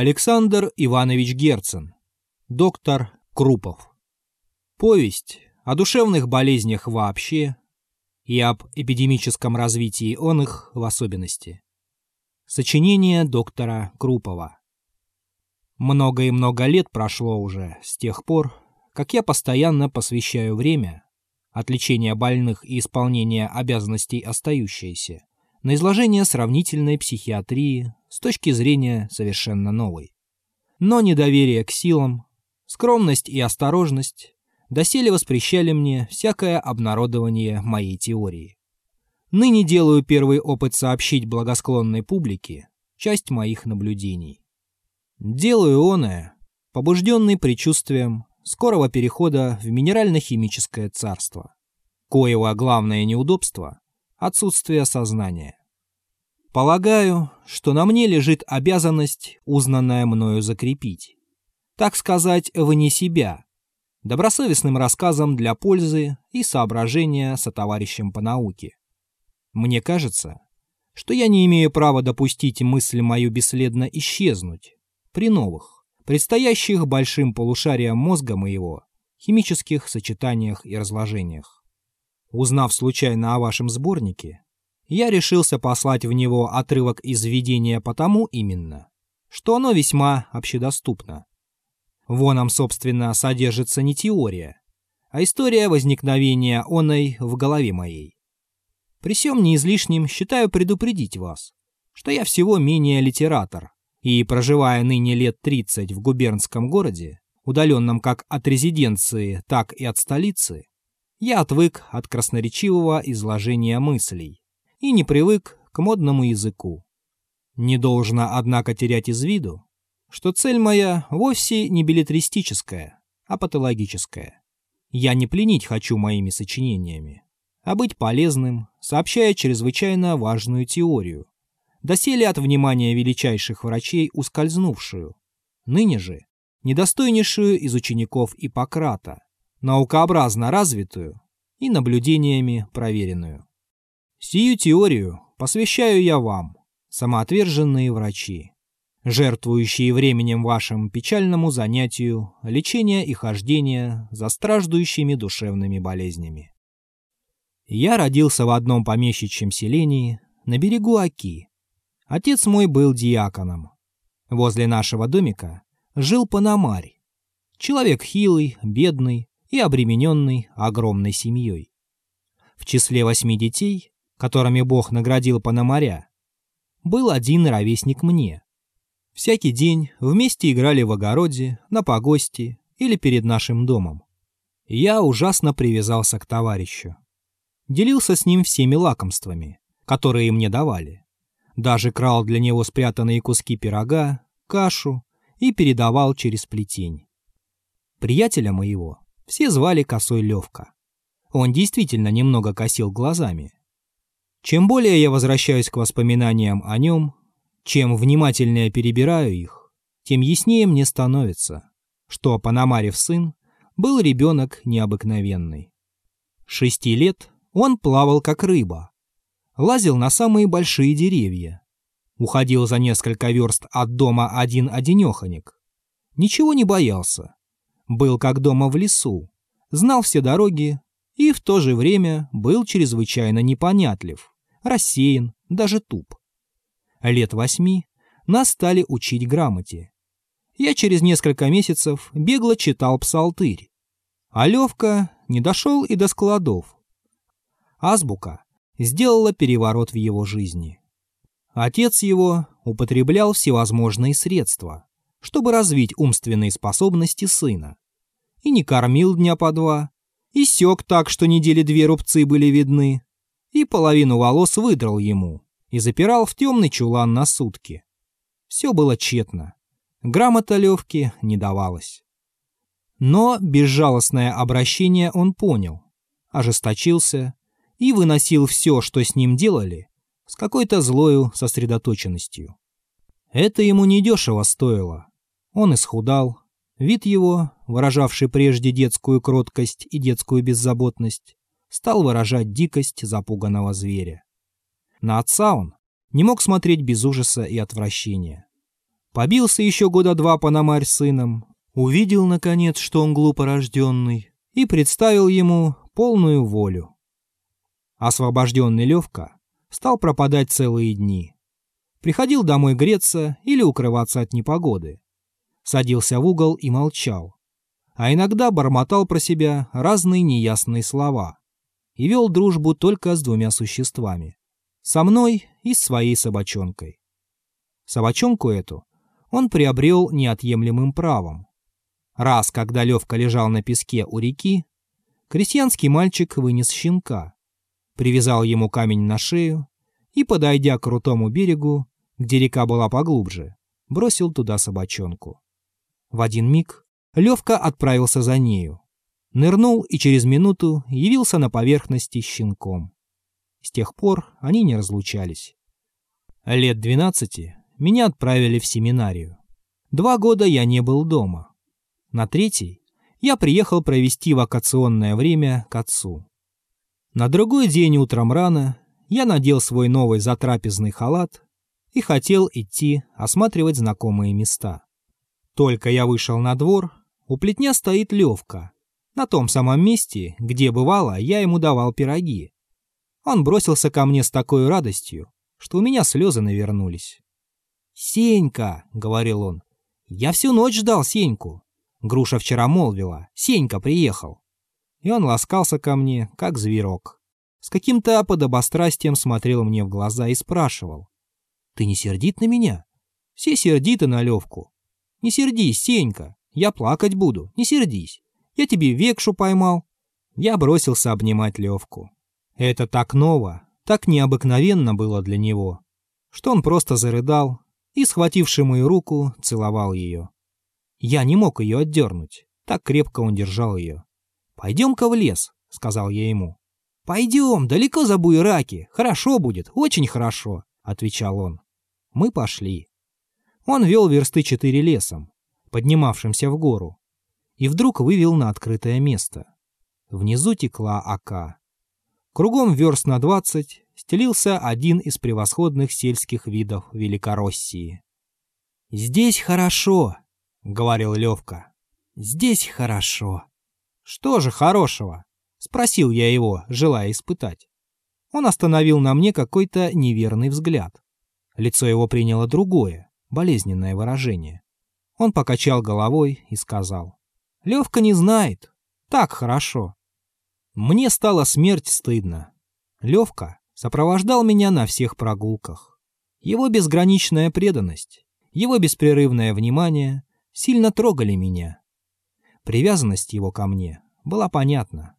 Александр Иванович Герцен. Доктор Крупов. Повесть о душевных болезнях вообще и об эпидемическом развитии он их в особенности. Сочинение доктора Крупова. Много и много лет прошло уже с тех пор, как я постоянно посвящаю время от лечения больных и исполнения обязанностей остающиеся на изложение сравнительной психиатрии с точки зрения совершенно новой. Но недоверие к силам, скромность и осторожность доселе воспрещали мне всякое обнародование моей теории. Ныне делаю первый опыт сообщить благосклонной публике часть моих наблюдений. Делаю оное, побужденный предчувствием скорого перехода в минерально-химическое царство, коего главное неудобство – отсутствие сознания. Полагаю, что на мне лежит обязанность, узнанная мною закрепить. Так сказать, вне себя, добросовестным рассказом для пользы и соображения со товарищем по науке. Мне кажется, что я не имею права допустить мысль мою бесследно исчезнуть при новых, предстоящих большим полушариям мозга моего, химических сочетаниях и разложениях. Узнав случайно о вашем сборнике, я решился послать в него отрывок из введения потому именно, что оно весьма общедоступно. Воном, собственно, содержится не теория, а история возникновения оной в голове моей. При всем неизлишнем считаю предупредить вас, что я всего менее литератор, и, проживая ныне лет 30 в губернском городе, удаленном как от резиденции, так и от столицы, я отвык от красноречивого изложения мыслей и не привык к модному языку. Не должно, однако, терять из виду, что цель моя вовсе не билетристическая, а патологическая. Я не пленить хочу моими сочинениями, а быть полезным, сообщая чрезвычайно важную теорию, доселе от внимания величайших врачей ускользнувшую, ныне же недостойнейшую из учеников Иппократа, наукообразно развитую и наблюдениями проверенную. Сию теорию посвящаю я вам, самоотверженные врачи жертвующие временем вашим печальному занятию лечения и хождения за страждущими душевными болезнями. Я родился в одном помещичьем селении на берегу Оки. Отец мой был диаконом. Возле нашего домика жил Панамарь. Человек хилый, бедный и обремененный огромной семьей. В числе восьми детей, которыми Бог наградил Панамаря, был один ровесник мне — Всякий день вместе играли в огороде, на погосте или перед нашим домом. Я ужасно привязался к товарищу. Делился с ним всеми лакомствами, которые мне давали. Даже крал для него спрятанные куски пирога, кашу и передавал через плетень. Приятеля моего все звали Косой Левка. Он действительно немного косил глазами. Чем более я возвращаюсь к воспоминаниям о нем, чем внимательнее перебираю их, тем яснее мне становится, что Пономарев сын был ребенок необыкновенный. Шести лет он плавал как рыба, лазил на самые большие деревья, уходил за несколько верст от дома один-одинеханик, ничего не боялся, был как дома в лесу, знал все дороги и в то же время был чрезвычайно непонятлив, рассеян, даже туп лет восьми, нас стали учить грамоте. Я через несколько месяцев бегло читал псалтырь. А Левка не дошел и до складов. Азбука сделала переворот в его жизни. Отец его употреблял всевозможные средства, чтобы развить умственные способности сына. И не кормил дня по два, и сёк так, что недели две рубцы были видны, и половину волос выдрал ему и запирал в темный чулан на сутки. Все было тщетно. Грамота Левки не давалась. Но безжалостное обращение он понял, ожесточился и выносил все, что с ним делали, с какой-то злою сосредоточенностью. Это ему недешево стоило. Он исхудал, вид его, выражавший прежде детскую кроткость и детскую беззаботность, стал выражать дикость запуганного зверя. На отца он не мог смотреть без ужаса и отвращения. Побился еще года два Пономарь с сыном, увидел, наконец, что он глупо рожденный, и представил ему полную волю. Освобожденный Левка стал пропадать целые дни. Приходил домой греться или укрываться от непогоды. Садился в угол и молчал. А иногда бормотал про себя разные неясные слова. И вел дружбу только с двумя существами. Со мной и с своей собачонкой. Собачонку эту он приобрел неотъемлемым правом. Раз, когда Левка лежал на песке у реки, крестьянский мальчик вынес щенка, привязал ему камень на шею и, подойдя к крутому берегу, где река была поглубже, бросил туда собачонку. В один миг Левка отправился за нею. Нырнул и через минуту явился на поверхности щенком. С тех пор они не разлучались. Лет двенадцати меня отправили в семинарию. Два года я не был дома. На третий я приехал провести вакационное время к отцу. На другой день утром рано я надел свой новый затрапезный халат и хотел идти осматривать знакомые места. Только я вышел на двор, у плетня стоит Левка, на том самом месте, где бывало я ему давал пироги. Он бросился ко мне с такой радостью, что у меня слезы навернулись. «Сенька!» — говорил он. «Я всю ночь ждал Сеньку. Груша вчера молвила. Сенька приехал». И он ласкался ко мне, как зверок. С каким-то подобострастием смотрел мне в глаза и спрашивал. Ты не сердит на меня? Все сердиты на Левку. Не сердись, Сенька, я плакать буду, не сердись. Я тебе векшу поймал. Я бросился обнимать Левку. Это так ново, так необыкновенно было для него, что он просто зарыдал и, схвативши мою руку, целовал ее. Я не мог ее отдернуть, так крепко он держал ее. «Пойдем-ка в лес», — сказал я ему. «Пойдем, далеко за буераки, хорошо будет, очень хорошо», — отвечал он. Мы пошли. Он вел версты четыре лесом, поднимавшимся в гору, и вдруг вывел на открытое место. Внизу текла ока. Кругом верст на двадцать стелился один из превосходных сельских видов Великороссии. «Здесь хорошо», — говорил Левка. «Здесь хорошо». «Что же хорошего?» — спросил я его, желая испытать. Он остановил на мне какой-то неверный взгляд. Лицо его приняло другое, болезненное выражение. Он покачал головой и сказал. «Левка не знает. Так хорошо». Мне стало смерть стыдно. Левка сопровождал меня на всех прогулках. Его безграничная преданность, его беспрерывное внимание сильно трогали меня. Привязанность его ко мне была понятна.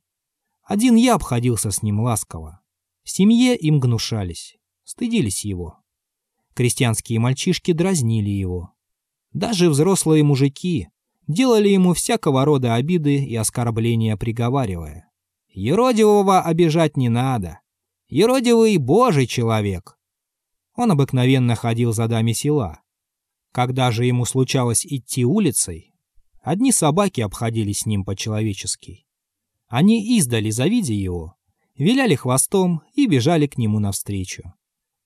Один я обходился с ним ласково. В семье им гнушались, стыдились его. Крестьянские мальчишки дразнили его. Даже взрослые мужики делали ему всякого рода обиды и оскорбления, приговаривая. «Еродивого обижать не надо. Еродивый — божий человек». Он обыкновенно ходил за дами села. Когда же ему случалось идти улицей, одни собаки обходились с ним по-человечески. Они издали, завидя его, виляли хвостом и бежали к нему навстречу.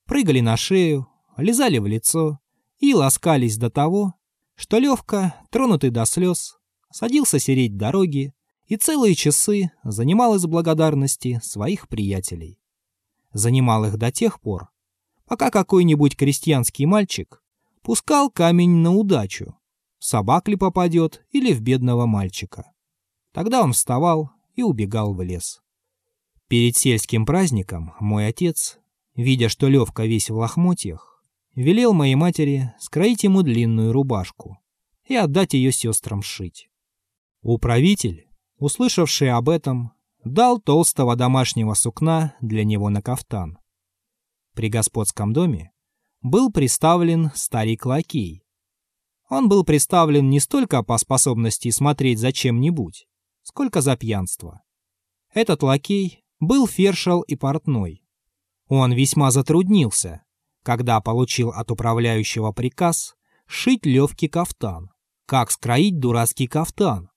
Прыгали на шею, лизали в лицо и ласкались до того, что Левка, тронутый до слез, садился сереть дороги и целые часы занимал из благодарности своих приятелей. Занимал их до тех пор, пока какой-нибудь крестьянский мальчик пускал камень на удачу, собак ли попадет или в бедного мальчика. Тогда он вставал и убегал в лес. Перед сельским праздником мой отец, видя, что Левка весь в лохмотьях, велел моей матери скроить ему длинную рубашку и отдать ее сестрам шить. Управитель, услышавший об этом, дал толстого домашнего сукна для него на кафтан. При господском доме был приставлен старик-лакей. Он был приставлен не столько по способности смотреть за чем-нибудь, сколько за пьянство. Этот лакей был фершал и портной. Он весьма затруднился, когда получил от управляющего приказ шить Левке кафтан. Как скроить дурацкий кафтан?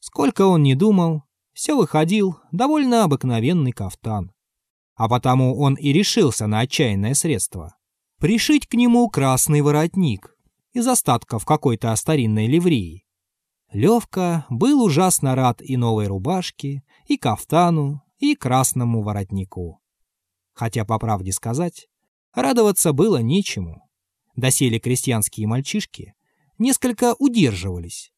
Сколько он не думал, все выходил довольно обыкновенный кафтан. А потому он и решился на отчаянное средство. Пришить к нему красный воротник. из остатков какой-то старинной ливреи. Левка был ужасно рад и новой рубашке, и кафтану, и красному воротнику. Хотя, по правде сказать, радоваться было нечему. Досели крестьянские мальчишки, несколько удерживались.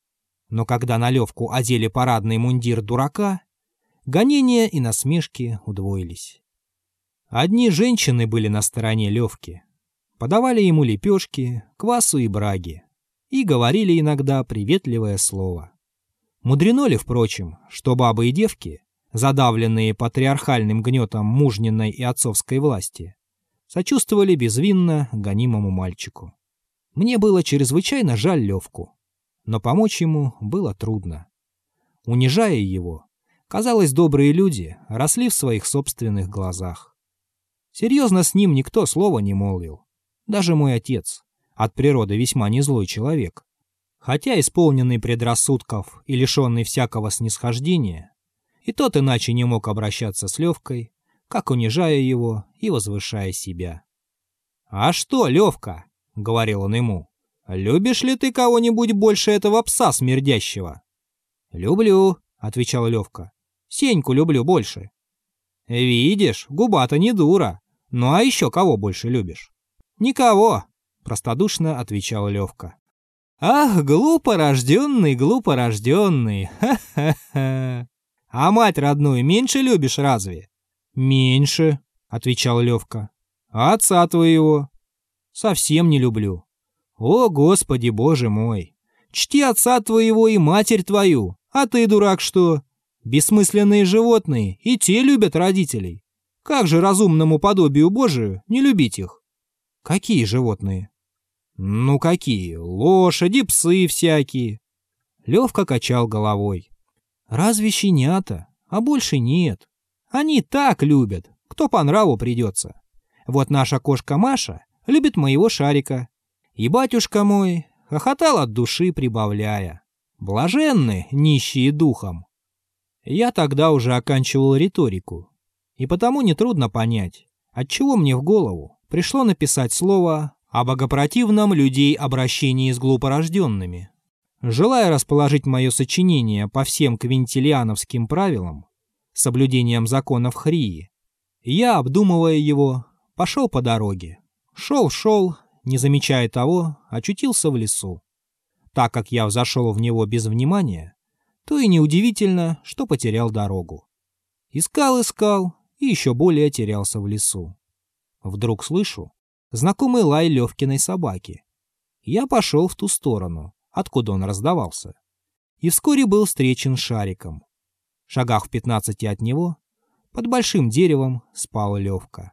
Но когда на Левку одели парадный мундир дурака, гонения и насмешки удвоились. Одни женщины были на стороне Левки, подавали ему лепешки, квасу и браги и говорили иногда приветливое слово. Мудрено ли, впрочем, что бабы и девки, задавленные патриархальным гнетом мужниной и отцовской власти, сочувствовали безвинно гонимому мальчику. Мне было чрезвычайно жаль Левку, но помочь ему было трудно. Унижая его, казалось, добрые люди росли в своих собственных глазах. Серьезно с ним никто слова не молвил, даже мой отец, от природы весьма незлой человек. Хотя исполненный предрассудков и лишенный всякого снисхождения, и тот иначе не мог обращаться с Левкой, как унижая его и возвышая себя. «А что, Левка?» — говорил он ему. «Любишь ли ты кого-нибудь больше этого пса смердящего?» «Люблю», — отвечал Левка. «Сеньку люблю больше». «Видишь, губа-то не дура. Ну а еще кого больше любишь?» «Никого», — простодушно отвечал Левка. «Ах, глупо рожденный, глупо рожденный, ха-ха-ха! А мать родную меньше любишь разве?» «Меньше», — отвечал Левка. «А отца твоего?» «Совсем не люблю». «О, Господи, Боже мой! Чти отца твоего и матерь твою, а ты, дурак, что? Бессмысленные животные, и те любят родителей. Как же разумному подобию Божию не любить их?» «Какие животные?» «Ну какие? Лошади, псы всякие». Левка качал головой. «Разве щенята? А больше нет. Они так любят, кто по нраву придется. Вот наша кошка Маша любит моего шарика. И батюшка мой хохотал от души, прибавляя. Блаженны, нищие духом. Я тогда уже оканчивал риторику. И потому нетрудно понять, отчего мне в голову пришло написать слово о богопротивном людей обращении с глупорожденными. Желая расположить мое сочинение по всем квинтилиановским правилам, соблюдением законов Хрии, я, обдумывая его, пошел по дороге. Шел-шел, не замечая того, очутился в лесу. Так как я взошел в него без внимания, то и неудивительно, что потерял дорогу. Искал-искал и еще более терялся в лесу. Вдруг слышу, знакомый лай Левкиной собаки. Я пошел в ту сторону, откуда он раздавался, и вскоре был встречен шариком. Шагах в пятнадцати от него, под большим деревом, спал Левка.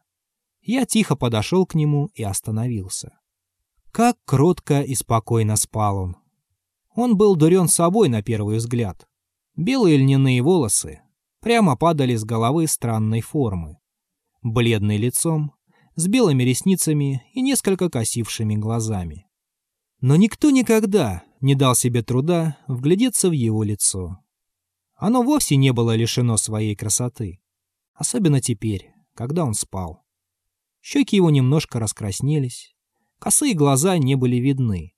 Я тихо подошел к нему и остановился. Как кротко и спокойно спал он. Он был дурен собой на первый взгляд. Белые льняные волосы прямо падали с головы странной формы. Бледный лицом, с белыми ресницами и несколько косившими глазами. Но никто никогда не дал себе труда вглядеться в его лицо. Оно вовсе не было лишено своей красоты, особенно теперь, когда он спал. Щеки его немножко раскраснелись, косые глаза не были видны.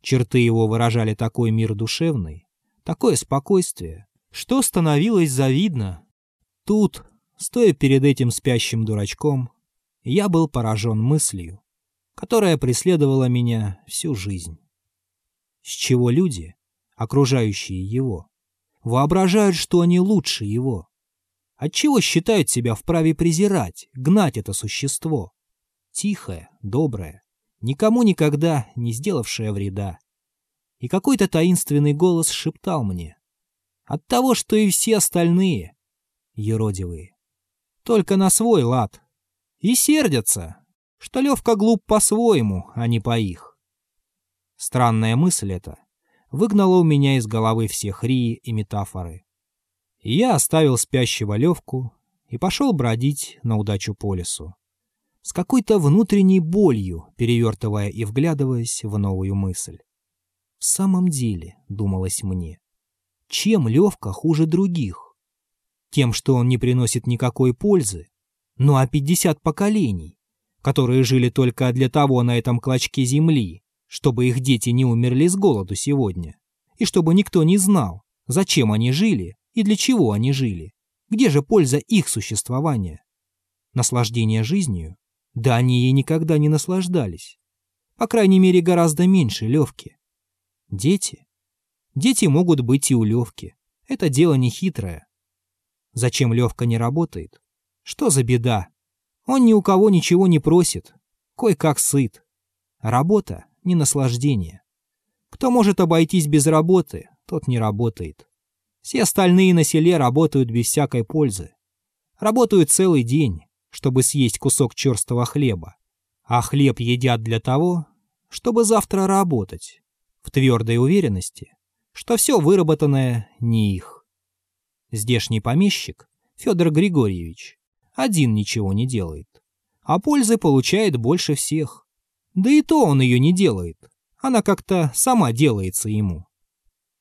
Черты его выражали такой мир душевный, такое спокойствие, что становилось завидно. Тут, стоя перед этим спящим дурачком, я был поражен мыслью, которая преследовала меня всю жизнь. С чего люди, окружающие его, воображают, что они лучше его? Отчего считают себя вправе презирать, гнать это существо? Тихое, доброе, никому никогда не сделавшее вреда. И какой-то таинственный голос шептал мне. От того, что и все остальные, еродивые. Только на свой лад, и сердятся, что Левка глуп по-своему, а не по их. Странная мысль эта выгнала у меня из головы все хрии и метафоры. Я оставил спящего Левку и пошел бродить на удачу по лесу. С какой-то внутренней болью, перевертывая и вглядываясь в новую мысль. В самом деле, думалось мне, чем Левка хуже других? Тем, что он не приносит никакой пользы, ну а 50 поколений, которые жили только для того на этом клочке земли, чтобы их дети не умерли с голоду сегодня, и чтобы никто не знал, зачем они жили и для чего они жили, где же польза их существования. Наслаждение жизнью? Да они ей никогда не наслаждались. По крайней мере, гораздо меньше Левки. Дети? Дети могут быть и у Левки. Это дело не хитрое. Зачем Левка не работает? Что за беда? Он ни у кого ничего не просит. Кой-как сыт. Работа — не наслаждение. Кто может обойтись без работы, тот не работает. Все остальные на селе работают без всякой пользы. Работают целый день, чтобы съесть кусок черстого хлеба. А хлеб едят для того, чтобы завтра работать, в твердой уверенности, что все выработанное не их. Здешний помещик, Федор Григорьевич, один ничего не делает, а пользы получает больше всех. Да и то он ее не делает, она как-то сама делается ему.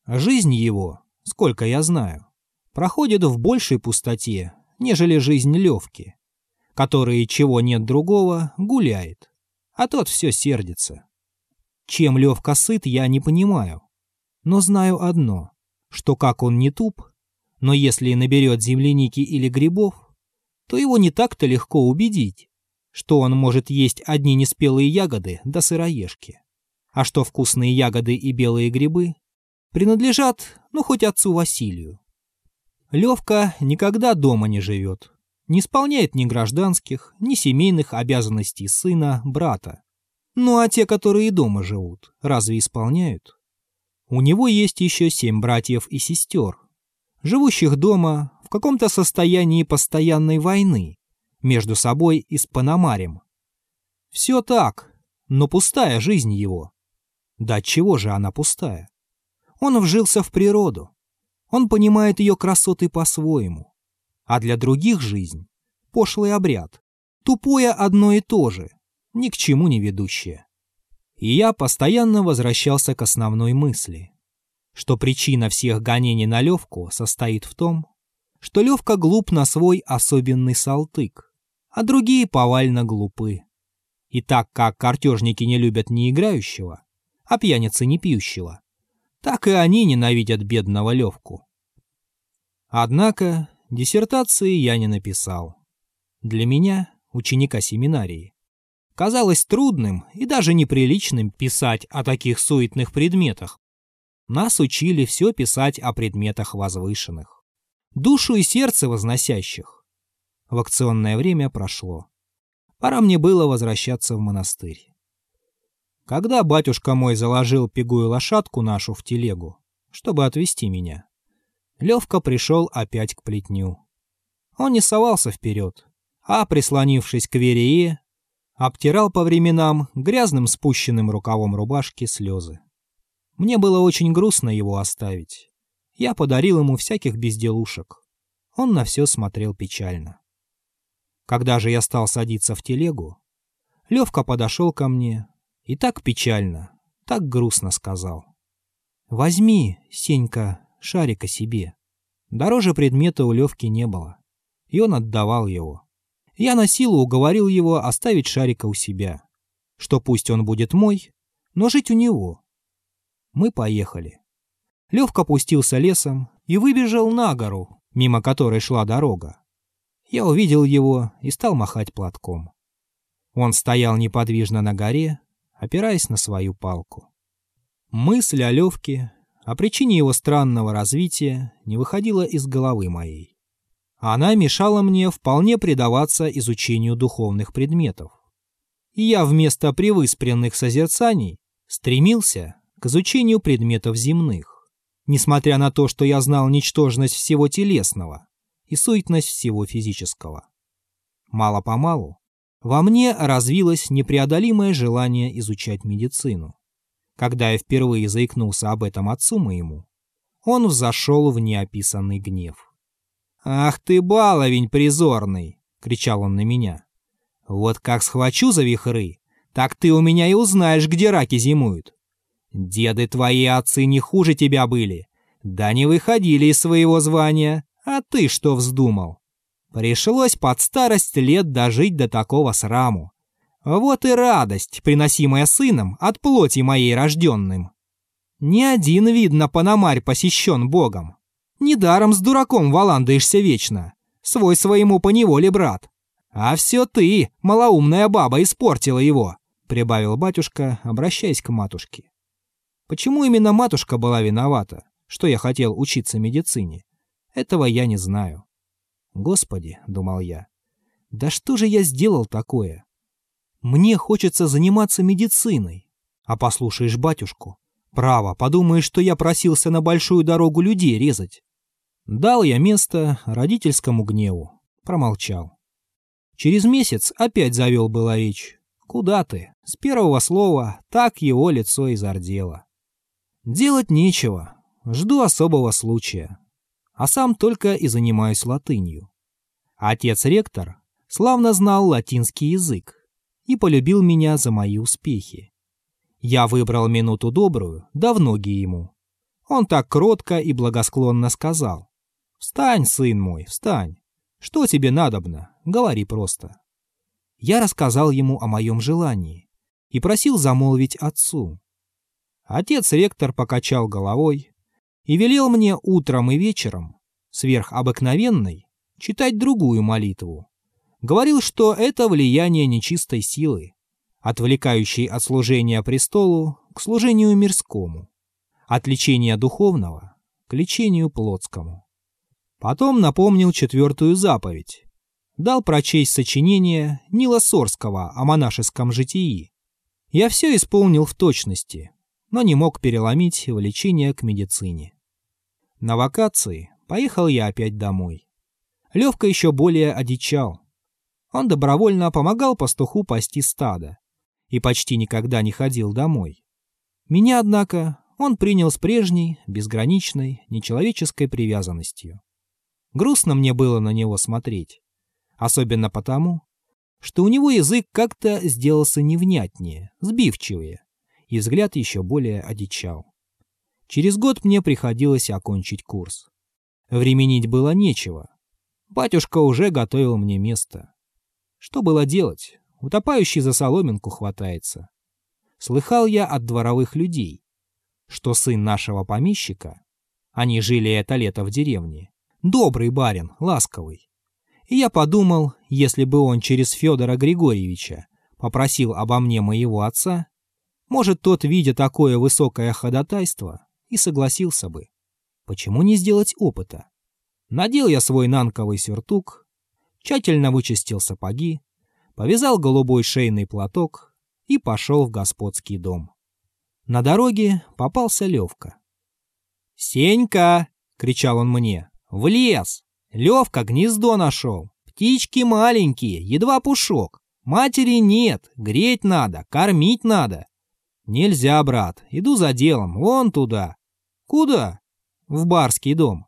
Жизнь его, сколько я знаю, проходит в большей пустоте, нежели жизнь Левки, который, чего нет другого, гуляет, а тот все сердится. Чем Левка сыт, я не понимаю, но знаю одно, что как он не туп, но если наберет земляники или грибов, то его не так-то легко убедить, что он может есть одни неспелые ягоды до сыроежки, а что вкусные ягоды и белые грибы принадлежат, ну, хоть отцу Василию. Левка никогда дома не живет, не исполняет ни гражданских, ни семейных обязанностей сына, брата. Ну а те, которые дома живут, разве исполняют? У него есть еще семь братьев и сестер, живущих дома в каком-то состоянии постоянной войны между собой и с Панамарем. Все так, но пустая жизнь его. Да чего же она пустая? Он вжился в природу. Он понимает ее красоты по-своему. А для других жизнь — пошлый обряд. Тупое одно и то же, ни к чему не ведущее. И я постоянно возвращался к основной мысли, что причина всех гонений на Левку состоит в том, что Левка глуп на свой особенный салтык, а другие повально глупы. И так как картежники не любят не играющего, а пьяницы не пьющего, так и они ненавидят бедного Левку. Однако диссертации я не написал. Для меня, ученика семинарии, казалось трудным и даже неприличным писать о таких суетных предметах. Нас учили все писать о предметах возвышенных, душу и сердце возносящих. В время прошло. Пора мне было возвращаться в монастырь. Когда батюшка мой заложил пегую лошадку нашу в телегу, чтобы отвезти меня, Левка пришел опять к плетню. Он не совался вперед, а, прислонившись к Верее, обтирал по временам грязным спущенным рукавом рубашки слезы. Мне было очень грустно его оставить. Я подарил ему всяких безделушек. Он на все смотрел печально. Когда же я стал садиться в телегу, Левка подошел ко мне и так печально, так грустно сказал. «Возьми, Сенька, шарика себе». Дороже предмета у Левки не было, и он отдавал его. Я на силу уговорил его оставить шарика у себя, что пусть он будет мой, но жить у него. Мы поехали. Левка пустился лесом и выбежал на гору, мимо которой шла дорога. Я увидел его и стал махать платком. Он стоял неподвижно на горе, опираясь на свою палку. Мысль о Левке, о причине его странного развития, не выходила из головы моей. Она мешала мне вполне предаваться изучению духовных предметов. И я вместо привыспренных созерцаний стремился к изучению предметов земных, несмотря на то, что я знал ничтожность всего телесного и суетность всего физического. Мало-помалу во мне развилось непреодолимое желание изучать медицину. Когда я впервые заикнулся об этом отцу моему, он взошел в неописанный гнев. «Ах ты, баловень призорный!» — кричал он на меня. «Вот как схвачу за вихры, так ты у меня и узнаешь, где раки зимуют. Деды твои отцы не хуже тебя были, да не выходили из своего звания, а ты что вздумал? Пришлось под старость лет дожить до такого сраму. Вот и радость, приносимая сыном от плоти моей рожденным. Ни один, видно, пономарь посещен Богом. Недаром с дураком валандаешься вечно, свой своему поневоле брат. А все ты, малоумная баба, испортила его, прибавил батюшка, обращаясь к матушке. Почему именно матушка была виновата, что я хотел учиться медицине? Этого я не знаю. Господи, думал я, да что же я сделал такое? Мне хочется заниматься медициной. А послушаешь батюшку. Право, подумаешь, что я просился на большую дорогу людей резать. Дал я место родительскому гневу. Промолчал. Через месяц опять завел была речь. Куда ты? С первого слова так его лицо изордело. Делать нечего. Жду особого случая. А сам только и занимаюсь латынью. Отец-ректор славно знал латинский язык и полюбил меня за мои успехи. Я выбрал минуту добрую, да в ноги ему. Он так кротко и благосклонно сказал. «Встань, сын мой, встань. Что тебе надобно? Говори просто». Я рассказал ему о моем желании и просил замолвить отцу. Отец-ректор покачал головой и велел мне утром и вечером, сверх обыкновенной, читать другую молитву, говорил, что это влияние нечистой силы, отвлекающей от служения престолу к служению мирскому, от лечения духовного к лечению плотскому. Потом напомнил четвертую заповедь. Дал прочесть сочинение Нила Сорского о монашеском житии. Я все исполнил в точности, но не мог переломить влечение к медицине. На вакации поехал я опять домой. Левка еще более одичал, он добровольно помогал пастуху пасти стадо и почти никогда не ходил домой. Меня, однако, он принял с прежней, безграничной, нечеловеческой привязанностью. Грустно мне было на него смотреть. Особенно потому, что у него язык как-то сделался невнятнее, сбивчивее, и взгляд еще более одичал. Через год мне приходилось окончить курс. Временить было нечего. Батюшка уже готовил мне место. Что было делать? Утопающий за соломинку хватается. Слыхал я от дворовых людей, что сын нашего помещика, они жили это лето в деревне, добрый барин, ласковый. И я подумал, если бы он через Федора Григорьевича попросил обо мне моего отца, может, тот, видя такое высокое ходатайство, и согласился бы. Почему не сделать опыта? Надел я свой нанковый сюртук, тщательно вычистил сапоги, повязал голубой шейный платок и пошел в господский дом. На дороге попался Левка. «Сенька!» — кричал он мне. «В лес! Левка гнездо нашел! Птички маленькие, едва пушок! Матери нет, греть надо, кормить надо!» «Нельзя, брат, иду за делом, вон туда!» «Куда?» «В барский дом».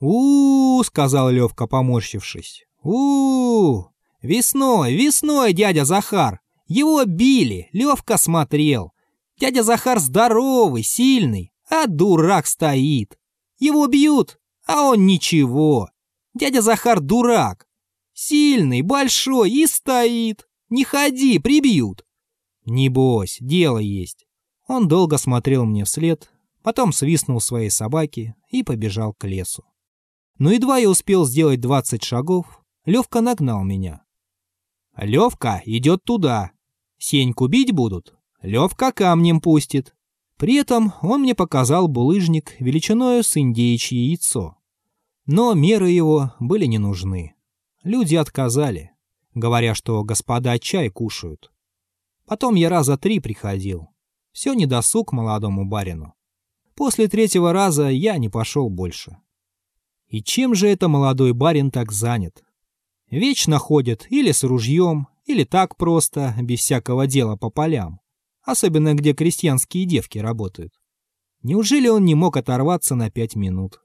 «У-у-у!» — сказал Левка, поморщившись у, Весной, весной, дядя Захар! Его били, Левка смотрел. Дядя Захар здоровый, сильный, а дурак стоит. Его бьют, а он ничего. Дядя Захар дурак. Сильный, большой и стоит. Не ходи, прибьют. Не бойся, дело есть. Он долго смотрел мне вслед, потом свистнул своей собаке и побежал к лесу. Но едва я успел сделать двадцать шагов, Левка нагнал меня. Левка идет туда. Сеньку бить будут. Левка камнем пустит. При этом он мне показал булыжник величиною с индеечье яйцо. Но меры его были не нужны. Люди отказали, говоря, что господа чай кушают. Потом я раза три приходил. Все недосуг молодому барину. После третьего раза я не пошел больше. И чем же это молодой барин так занят? Вечно ходит или с ружьем, или так просто, без всякого дела по полям. Особенно где крестьянские девки работают. Неужели он не мог оторваться на пять минут?